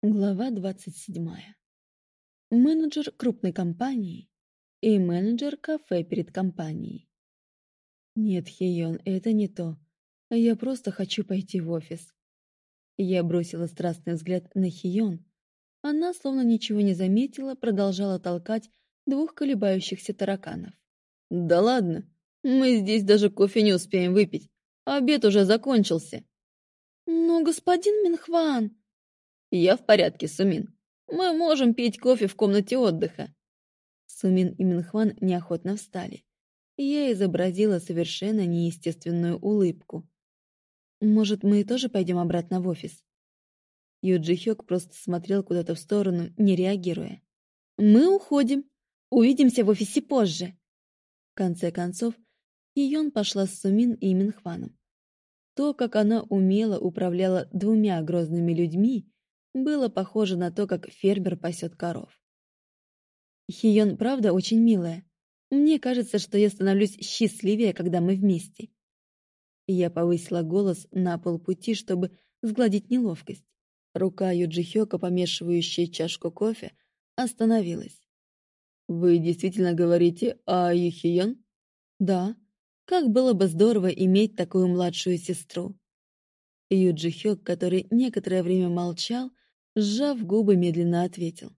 Глава 27. Менеджер крупной компании и менеджер кафе перед компанией. Нет, Хейон, это не то. Я просто хочу пойти в офис. Я бросила страстный взгляд на Хион. Она, словно ничего не заметила, продолжала толкать двух колебающихся тараканов. «Да ладно, мы здесь даже кофе не успеем выпить. Обед уже закончился». «Но, господин Минхван...» «Я в порядке, Сумин. Мы можем пить кофе в комнате отдыха». Сумин и Минхван неохотно встали. Я изобразила совершенно неестественную улыбку. «Может, мы тоже пойдем обратно в офис?» Юджи Хёк просто смотрел куда-то в сторону, не реагируя. «Мы уходим. Увидимся в офисе позже». В конце концов, Йон пошла с Сумин и Минхваном. То, как она умело управляла двумя грозными людьми, было похоже на то, как фермер пасет коров. Хион правда очень милая. Мне кажется, что я становлюсь счастливее, когда мы вместе. Я повысила голос на полпути, чтобы сгладить неловкость. Рука Юджи Хёка, помешивающая чашку кофе, остановилась. «Вы действительно говорите о Юхион?» «Да. Как было бы здорово иметь такую младшую сестру». Юджи Хёк, который некоторое время молчал, сжав губы, медленно ответил.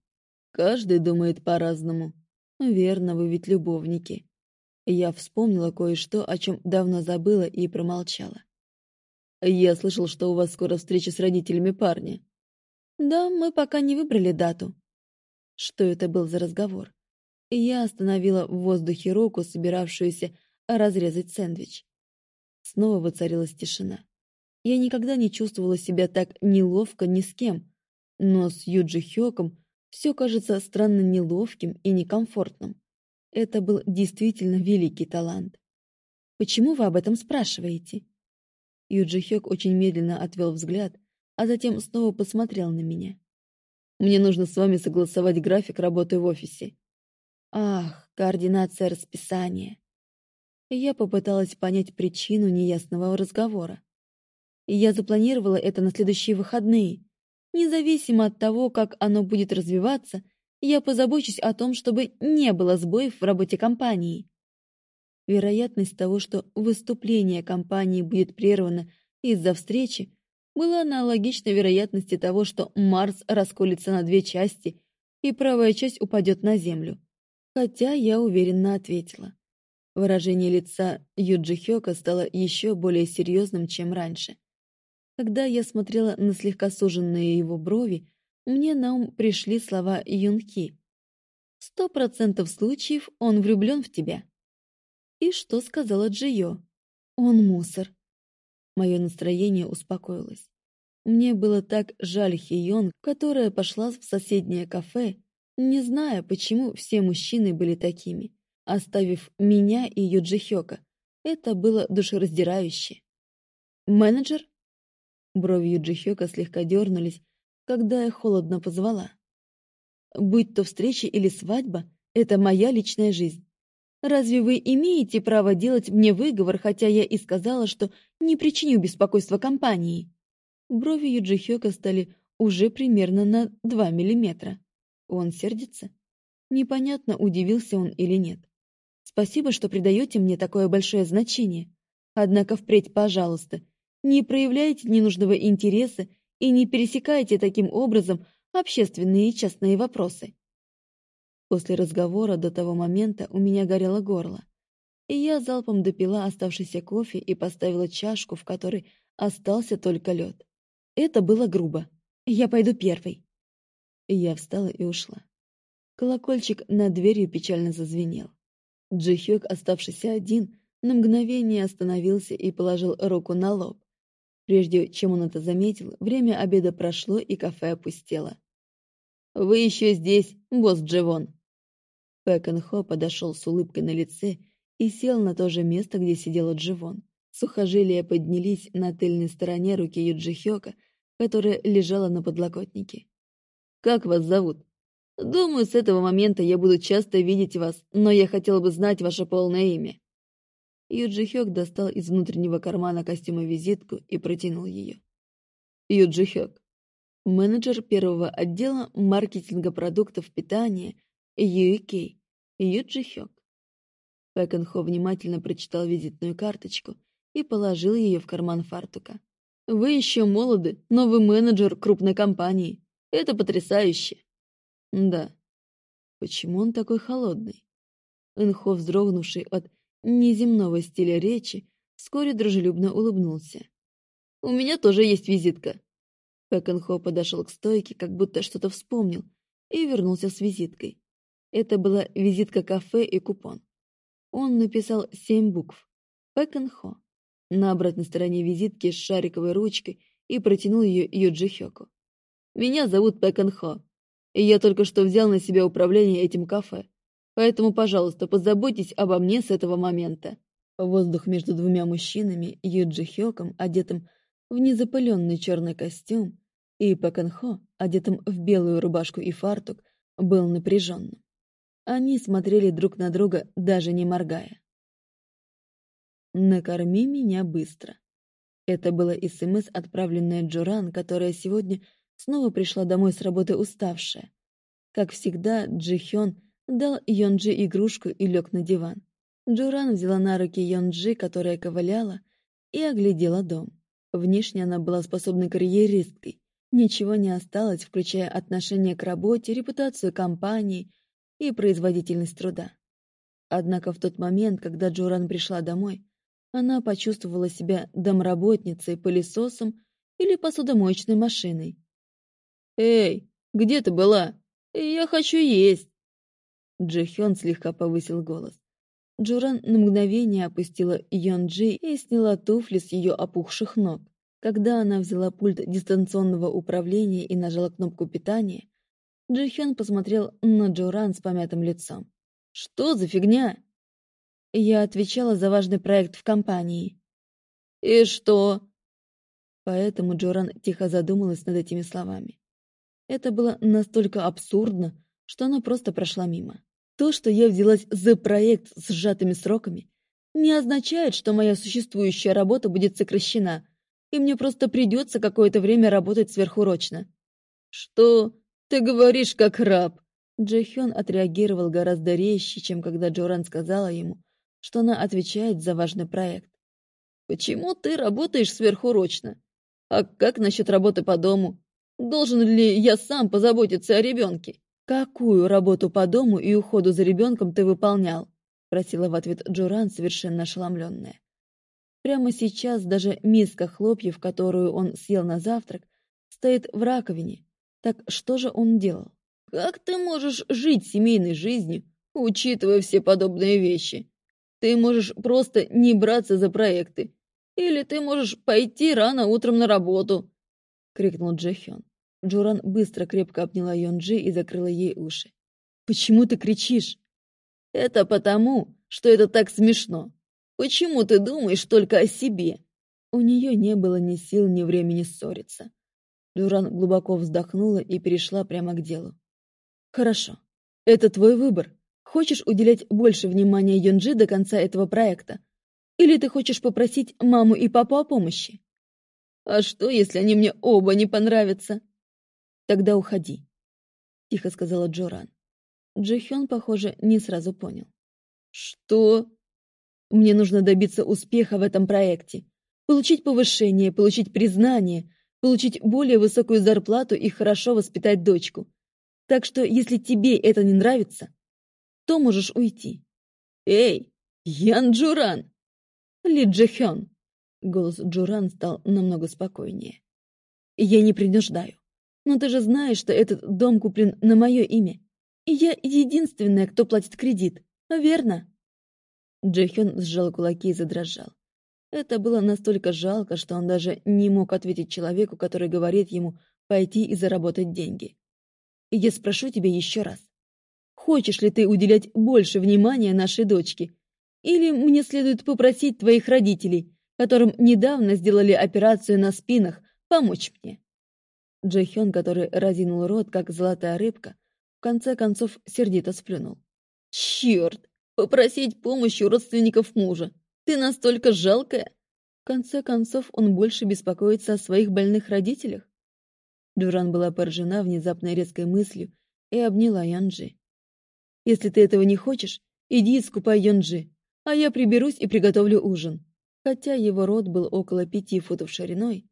«Каждый думает по-разному. Верно, вы ведь любовники». Я вспомнила кое-что, о чем давно забыла и промолчала. «Я слышал, что у вас скоро встреча с родителями парня». «Да, мы пока не выбрали дату». Что это был за разговор? Я остановила в воздухе руку, собиравшуюся разрезать сэндвич. Снова воцарилась тишина. Я никогда не чувствовала себя так неловко ни с кем, но с Юджи Хёком все кажется странно неловким и некомфортным. Это был действительно великий талант. «Почему вы об этом спрашиваете?» Юджи Хёк очень медленно отвел взгляд, а затем снова посмотрел на меня. «Мне нужно с вами согласовать график работы в офисе». «Ах, координация расписания». Я попыталась понять причину неясного разговора. Я запланировала это на следующие выходные. Независимо от того, как оно будет развиваться, я позабочусь о том, чтобы не было сбоев в работе компании. Вероятность того, что выступление компании будет прервано из-за встречи, была аналогична вероятности того, что Марс расколется на две части и правая часть упадет на Землю. Хотя я уверенно ответила. Выражение лица Юджи Хёка стало еще более серьезным, чем раньше. Когда я смотрела на слегка суженные его брови, мне на ум пришли слова Юнхи. «Сто процентов случаев он влюблен в тебя». И что сказала Джио? «Он мусор». Мое настроение успокоилось. Мне было так жаль Хион, которая пошла в соседнее кафе, не зная, почему все мужчины были такими, оставив меня и Юджи Хёка. Это было душераздирающе. «Менеджер?» Брови Юджи Хёка слегка дернулись, когда я холодно позвала. «Будь то встреча или свадьба, это моя личная жизнь. Разве вы имеете право делать мне выговор, хотя я и сказала, что не причиню беспокойства компании?» Брови Юджи Хёка стали уже примерно на два миллиметра. Он сердится? Непонятно, удивился он или нет. «Спасибо, что придаете мне такое большое значение. Однако впредь, пожалуйста, не проявляйте ненужного интереса и не пересекайте таким образом общественные и частные вопросы. После разговора до того момента у меня горело горло, и я залпом допила оставшийся кофе и поставила чашку, в которой остался только лед. Это было грубо. Я пойду первой. Я встала и ушла. Колокольчик над дверью печально зазвенел. Джихёк, оставшийся один, на мгновение остановился и положил руку на лоб. Прежде чем он это заметил, время обеда прошло, и кафе опустело. «Вы еще здесь, босс Дживон!» Пэкенхо подошел с улыбкой на лице и сел на то же место, где сидела Дживон. Сухожилия поднялись на тыльной стороне руки Юджихёка, которая лежала на подлокотнике. «Как вас зовут?» «Думаю, с этого момента я буду часто видеть вас, но я хотел бы знать ваше полное имя». Юджи Хёк достал из внутреннего кармана костюма визитку и протянул ее. Юджи Хёк. менеджер первого отдела маркетинга продуктов питания UEK Юджи Хёк. Пэкэнхо внимательно прочитал визитную карточку и положил ее в карман фартука. «Вы еще молоды, но вы менеджер крупной компании. Это потрясающе!» «Да. Почему он такой холодный?» Энхо, вздрогнувший от неземного стиля речи, вскоре дружелюбно улыбнулся. «У меня тоже есть визитка». Пэкэнхо подошел к стойке, как будто что-то вспомнил, и вернулся с визиткой. Это была визитка кафе и купон. Он написал семь букв. Пэкэнхо. На обратной стороне визитки с шариковой ручкой и протянул ее Юджи Хёку. «Меня зовут Пэкэнхо, и я только что взял на себя управление этим кафе. Поэтому, пожалуйста, позаботьтесь обо мне с этого момента». Воздух между двумя мужчинами, Юджи Хёком, одетым в незапыленный черный костюм, и Пэкэнхо, одетым в белую рубашку и фартук, был напряженным. Они смотрели друг на друга, даже не моргая. «Накорми меня быстро». Это было СМС, отправленное Джуран, которая сегодня снова пришла домой с работы уставшая. Как всегда, Джихён дал Йонджи игрушку и лег на диван. Джуран взяла на руки Йонджи, которая ковыляла, и оглядела дом. Внешне она была способной карьеристкой. Ничего не осталось, включая отношение к работе, репутацию компании и производительность труда. Однако в тот момент, когда Джуран пришла домой, она почувствовала себя домработницей, пылесосом или посудомоечной машиной. «Эй, где ты была? Я хочу есть!» Джихён слегка повысил голос. Джуран на мгновение опустила Йонджи и сняла туфли с ее опухших ног. Когда она взяла пульт дистанционного управления и нажала кнопку питания, Джихён посмотрел на Джуран с помятым лицом. «Что за фигня?» Я отвечала за важный проект в компании. «И что?» Поэтому Джоран тихо задумалась над этими словами. Это было настолько абсурдно, что она просто прошла мимо. То, что я взялась за проект с сжатыми сроками, не означает, что моя существующая работа будет сокращена, и мне просто придется какое-то время работать сверхурочно. «Что? Ты говоришь, как раб!» Джихён отреагировал гораздо резче, чем когда Джоран сказала ему, что она отвечает за важный проект. «Почему ты работаешь сверхурочно? А как насчет работы по дому? Должен ли я сам позаботиться о ребенке? Какую работу по дому и уходу за ребенком ты выполнял? Просила в ответ Джуран, совершенно ошеломленная. Прямо сейчас даже миска хлопьев, которую он съел на завтрак, стоит в раковине. Так что же он делал? Как ты можешь жить семейной жизнью, учитывая все подобные вещи? Ты можешь просто не браться за проекты. Или ты можешь пойти рано утром на работу, — крикнул Джехён. Джуран быстро крепко обняла Йонджи и закрыла ей уши. «Почему ты кричишь?» «Это потому, что это так смешно. Почему ты думаешь только о себе?» У нее не было ни сил, ни времени ссориться. Джуран глубоко вздохнула и перешла прямо к делу. «Хорошо. Это твой выбор. Хочешь уделять больше внимания Йонджи до конца этого проекта? Или ты хочешь попросить маму и папу о помощи? А что, если они мне оба не понравятся? «Тогда уходи», — тихо сказала Джоран. Джихён, похоже, не сразу понял. «Что?» «Мне нужно добиться успеха в этом проекте, получить повышение, получить признание, получить более высокую зарплату и хорошо воспитать дочку. Так что, если тебе это не нравится, то можешь уйти». «Эй, Ян Джуран!» «Ли Джихён!» Голос Джуран стал намного спокойнее. «Я не принуждаю. Но ты же знаешь, что этот дом куплен на мое имя. И я единственная, кто платит кредит. Верно?» Джихён сжал кулаки и задрожал. Это было настолько жалко, что он даже не мог ответить человеку, который говорит ему пойти и заработать деньги. Я спрошу тебя еще раз. Хочешь ли ты уделять больше внимания нашей дочке? Или мне следует попросить твоих родителей, которым недавно сделали операцию на спинах, помочь мне? Джэхён, который разинул рот, как золотая рыбка, в конце концов сердито сплюнул. «Чёрт! Попросить помощи у родственников мужа! Ты настолько жалкая!» В конце концов, он больше беспокоится о своих больных родителях. Джуран была поражена внезапной резкой мыслью и обняла Янджи. «Если ты этого не хочешь, иди и скупай Янджи, а я приберусь и приготовлю ужин». Хотя его рот был около пяти футов шириной,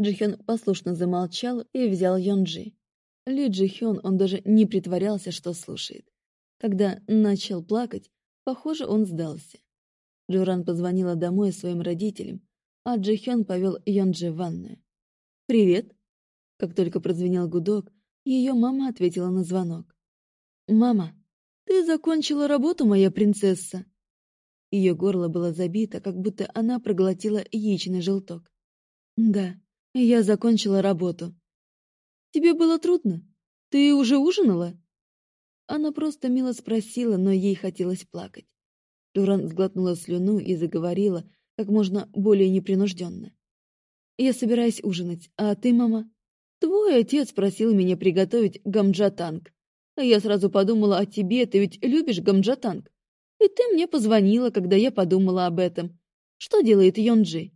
Джихён послушно замолчал и взял Йонджи. Ли Джихён он даже не притворялся, что слушает. Когда начал плакать, похоже, он сдался. Джуран позвонила домой своим родителям, а Джихён повел Йонджи в ванную. «Привет!» Как только прозвенел гудок, ее мама ответила на звонок. «Мама, ты закончила работу, моя принцесса?» Ее горло было забито, как будто она проглотила яичный желток. «Да, я закончила работу». «Тебе было трудно? Ты уже ужинала?» Она просто мило спросила, но ей хотелось плакать. Дуран сглотнула слюну и заговорила как можно более непринужденно. «Я собираюсь ужинать, а ты, мама?» «Твой отец просил меня приготовить гамджатанг. А я сразу подумала о тебе, ты ведь любишь гамджатанг. И ты мне позвонила, когда я подумала об этом. Что делает Йонджи?»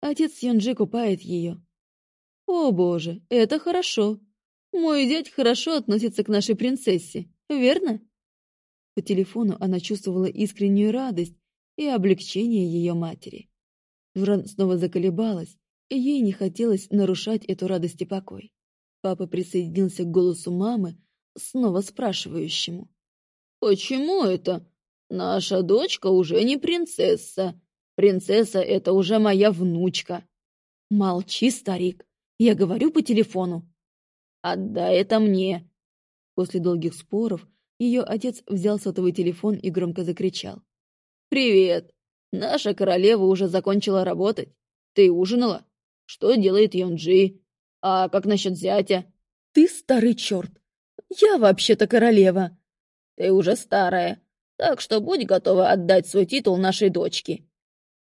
Отец Йонджи купает ее. «О боже, это хорошо. Мой дядь хорошо относится к нашей принцессе, верно?» По телефону она чувствовала искреннюю радость и облегчение ее матери. Дуран снова заколебалась, и ей не хотелось нарушать эту радость и покой. Папа присоединился к голосу мамы, снова спрашивающему. «Почему это? Наша дочка уже не принцесса. Принцесса — это уже моя внучка». «Молчи, старик. Я говорю по телефону». «Отдай это мне». После долгих споров ее отец взял сотовый телефон и громко закричал. «Привет! Наша королева уже закончила работать. Ты ужинала? Что делает Йонджи? А как насчет зятя?» «Ты старый черт! Я вообще-то королева!» «Ты уже старая, так что будь готова отдать свой титул нашей дочке».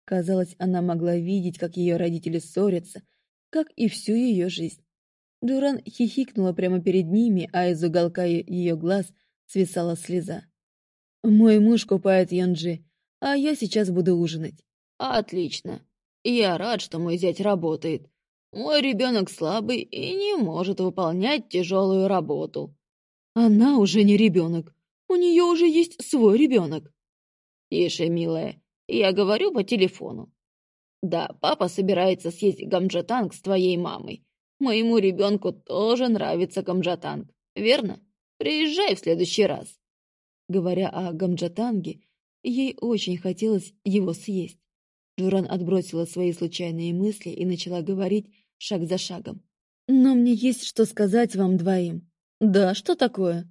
Казалось, она могла видеть, как ее родители ссорятся, как и всю ее жизнь. Дуран хихикнула прямо перед ними, а из уголка ее глаз свисала слеза. «Мой муж купает Янджи, а я сейчас буду ужинать». «Отлично. Я рад, что мой зять работает. Мой ребенок слабый и не может выполнять тяжелую работу». «Она уже не ребенок. У нее уже есть свой ребенок». «Тише, милая. Я говорю по телефону». «Да, папа собирается съесть гамджатанг с твоей мамой. Моему ребенку тоже нравится гамджатанг, верно?» Приезжай в следующий раз. Говоря о гамджатанге, ей очень хотелось его съесть. Джуран отбросила свои случайные мысли и начала говорить шаг за шагом. «Но мне есть что сказать вам двоим». «Да, что такое?»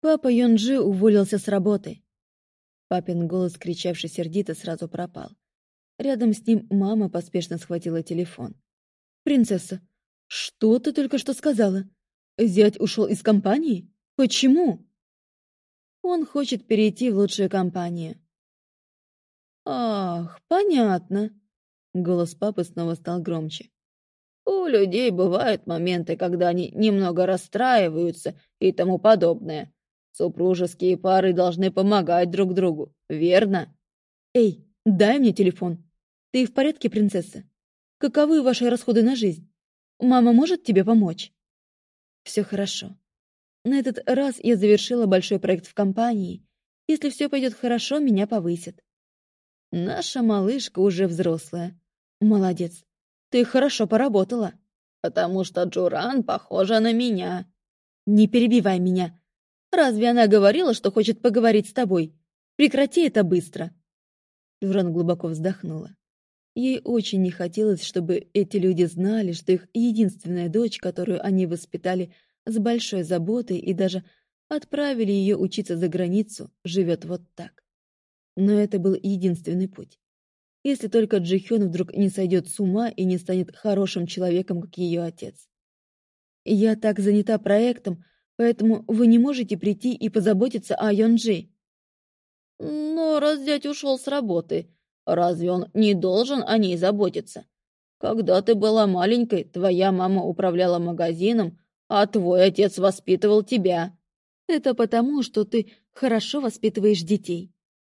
Папа Йонджи уволился с работы. Папин голос, кричавший сердито, сразу пропал. Рядом с ним мама поспешно схватила телефон. «Принцесса, что ты только что сказала? Зять ушел из компании?» Почему? Он хочет перейти в лучшую компанию. Ах, понятно. Голос папы снова стал громче. У людей бывают моменты, когда они немного расстраиваются и тому подобное. Супружеские пары должны помогать друг другу, верно? Эй, дай мне телефон. Ты в порядке, принцесса? Каковы ваши расходы на жизнь? Мама может тебе помочь? Все хорошо. На этот раз я завершила большой проект в компании. Если все пойдет хорошо, меня повысят. Наша малышка уже взрослая. Молодец. Ты хорошо поработала. Потому что Джуран похожа на меня. Не перебивай меня. Разве она говорила, что хочет поговорить с тобой? Прекрати это быстро. Джуран глубоко вздохнула. Ей очень не хотелось, чтобы эти люди знали, что их единственная дочь, которую они воспитали, с большой заботой и даже отправили ее учиться за границу, живет вот так. Но это был единственный путь. Если только Джихён вдруг не сойдет с ума и не станет хорошим человеком, как ее отец. Я так занята проектом, поэтому вы не можете прийти и позаботиться о Йонджи. Но раз дядь ушел с работы, разве он не должен о ней заботиться? Когда ты была маленькой, твоя мама управляла магазином, а твой отец воспитывал тебя. Это потому, что ты хорошо воспитываешь детей.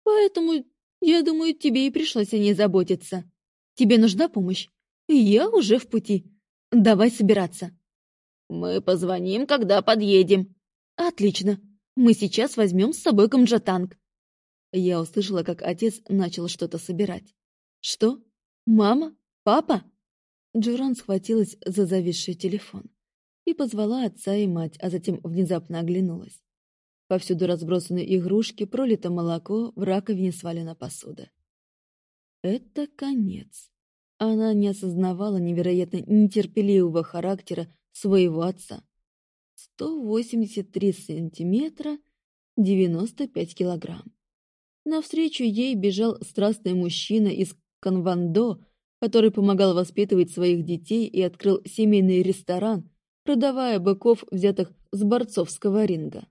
Поэтому, я думаю, тебе и пришлось о ней заботиться. Тебе нужна помощь? Я уже в пути. Давай собираться. Мы позвоним, когда подъедем. Отлично. Мы сейчас возьмем с собой камджатанг. Я услышала, как отец начал что-то собирать. Что? Мама? Папа? Джуран схватилась за зависший телефон и позвала отца и мать, а затем внезапно оглянулась. Повсюду разбросаны игрушки, пролито молоко, в раковине свалена посуда. Это конец. Она не осознавала невероятно нетерпеливого характера своего отца. 183 сантиметра, 95 килограмм. Навстречу ей бежал страстный мужчина из Канвандо, который помогал воспитывать своих детей и открыл семейный ресторан, продавая быков, взятых с борцовского ринга.